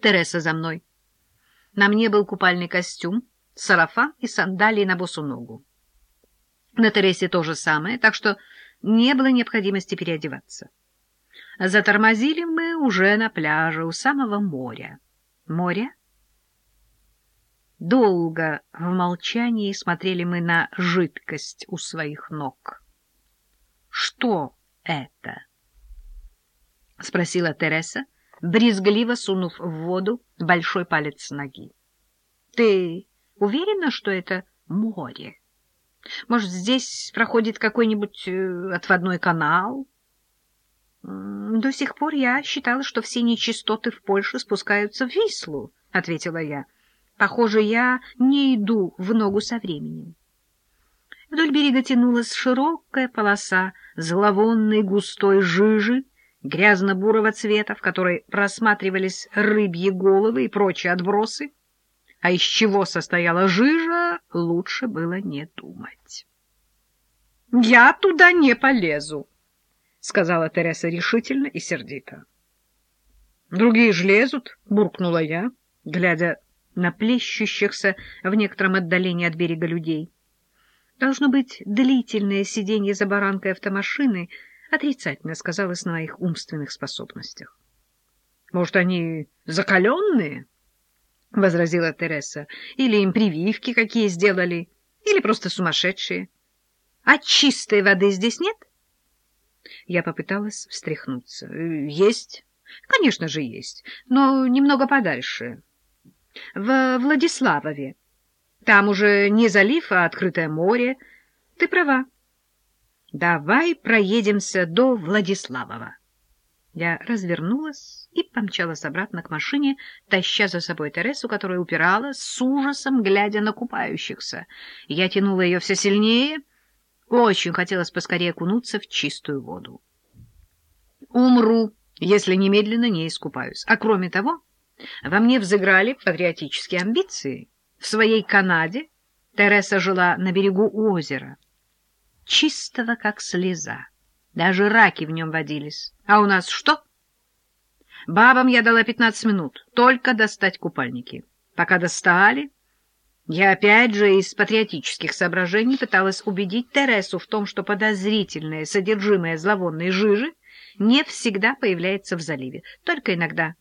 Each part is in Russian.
Тереса за мной. На мне был купальный костюм, сарафан и сандалии на босу ногу. На Тересе то же самое, так что не было необходимости переодеваться. Затормозили мы уже на пляже у самого моря. Море? Долго в молчании смотрели мы на жидкость у своих ног. «Что это?» — спросила Тереса, брезгливо сунув в воду большой палец ноги. — Ты уверена, что это море? Может, здесь проходит какой-нибудь э, отводной канал? До сих пор я считала, что все нечистоты в Польше спускаются в Вислу, — ответила я. Похоже, я не иду в ногу со временем. Вдоль берега тянулась широкая полоса зловонной густой жижи, грязно-бурого цвета, в которой просматривались рыбьи головы и прочие отбросы. А из чего состояла жижа, лучше было не думать. — Я туда не полезу, — сказала Тереса решительно и сердито. — Другие ж лезут, — буркнула я, глядя на плещущихся в некотором отдалении от берега людей. Должно быть, длительное сиденье за баранкой автомашины отрицательно сказалось на моих умственных способностях. — Может, они закаленные? — возразила Тереса. — Или им прививки какие сделали, или просто сумасшедшие. — А чистой воды здесь нет? Я попыталась встряхнуться. — Есть. Конечно же, есть, но немного подальше. В Владиславове. Там уже не залив, а открытое море. Ты права. Давай проедемся до Владиславова. Я развернулась и помчалась обратно к машине, таща за собой Тересу, которая упирала, с ужасом глядя на купающихся. Я тянула ее все сильнее. Очень хотелось поскорее окунуться в чистую воду. Умру, если немедленно не искупаюсь. А кроме того, во мне взыграли патриотические амбиции. В своей Канаде Тереса жила на берегу озера, чистого, как слеза. Даже раки в нем водились. А у нас что? Бабам я дала пятнадцать минут, только достать купальники. Пока достали, я опять же из патриотических соображений пыталась убедить Тересу в том, что подозрительное содержимое зловонной жижи не всегда появляется в заливе, только иногда.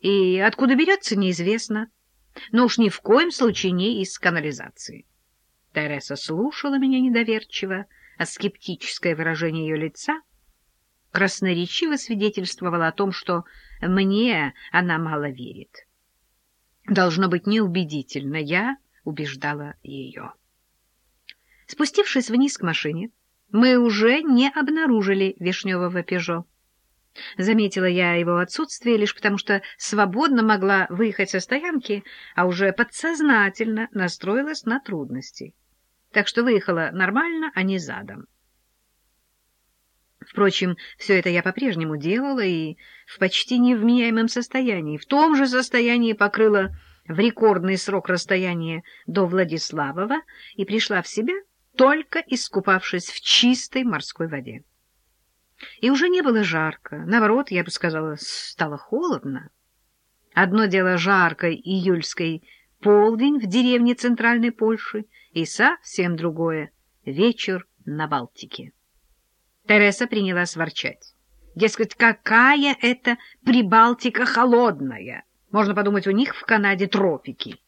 И откуда берется, неизвестно. Но уж ни в коем случае не из канализации. Тереса слушала меня недоверчиво, а скептическое выражение ее лица красноречиво свидетельствовало о том, что мне она мало верит. Должно быть неубедительно, я убеждала ее. Спустившись вниз к машине, мы уже не обнаружили вишневого «Пежо». Заметила я его отсутствие лишь потому, что свободно могла выехать со стоянки, а уже подсознательно настроилась на трудности так что выехала нормально, а не задом. Впрочем, все это я по-прежнему делала и в почти невменяемом состоянии, в том же состоянии покрыла в рекордный срок расстояние до Владиславова и пришла в себя, только искупавшись в чистой морской воде. И уже не было жарко, наоборот, я бы сказала, стало холодно. Одно дело жаркой июльской полдень в деревне Центральной Польши и совсем другое — вечер на Балтике. Тереса принялась ворчать. Дескать, какая это Прибалтика холодная! Можно подумать, у них в Канаде тропики.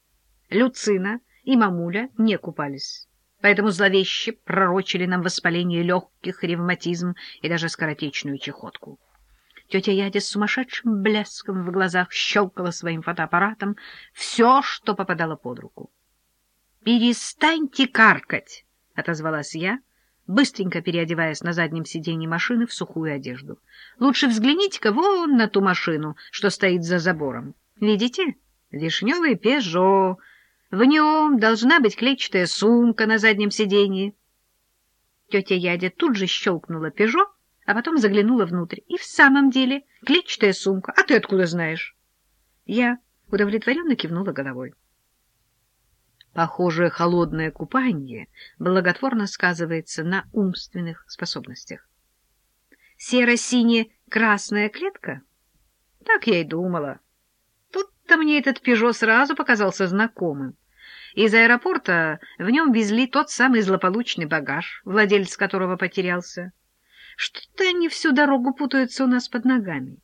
Люцина и мамуля не купались, поэтому зловеще пророчили нам воспаление легких, ревматизм и даже скоротечную чехотку. Тетя Ядя с сумасшедшим блеском в глазах щелкала своим фотоаппаратом все, что попадало под руку. «Перестаньте каркать!» — отозвалась я, быстренько переодеваясь на заднем сиденье машины в сухую одежду. «Лучше взгляните-ка вон на ту машину, что стоит за забором. Видите? Вишневый «Пежо». В нем должна быть клетчатая сумка на заднем сиденье». Тетя Ядя тут же щелкнула «Пежо», а потом заглянула внутрь. И в самом деле клетчатая сумка. А ты откуда знаешь? Я удовлетворенно кивнула головой. Похоже, холодное купание благотворно сказывается на умственных способностях. Серо-сине-красная клетка? Так я и думала. Тут-то мне этот «Пежо» сразу показался знакомым. Из аэропорта в нем везли тот самый злополучный багаж, владелец которого потерялся. Что-то они всю дорогу путаются у нас под ногами.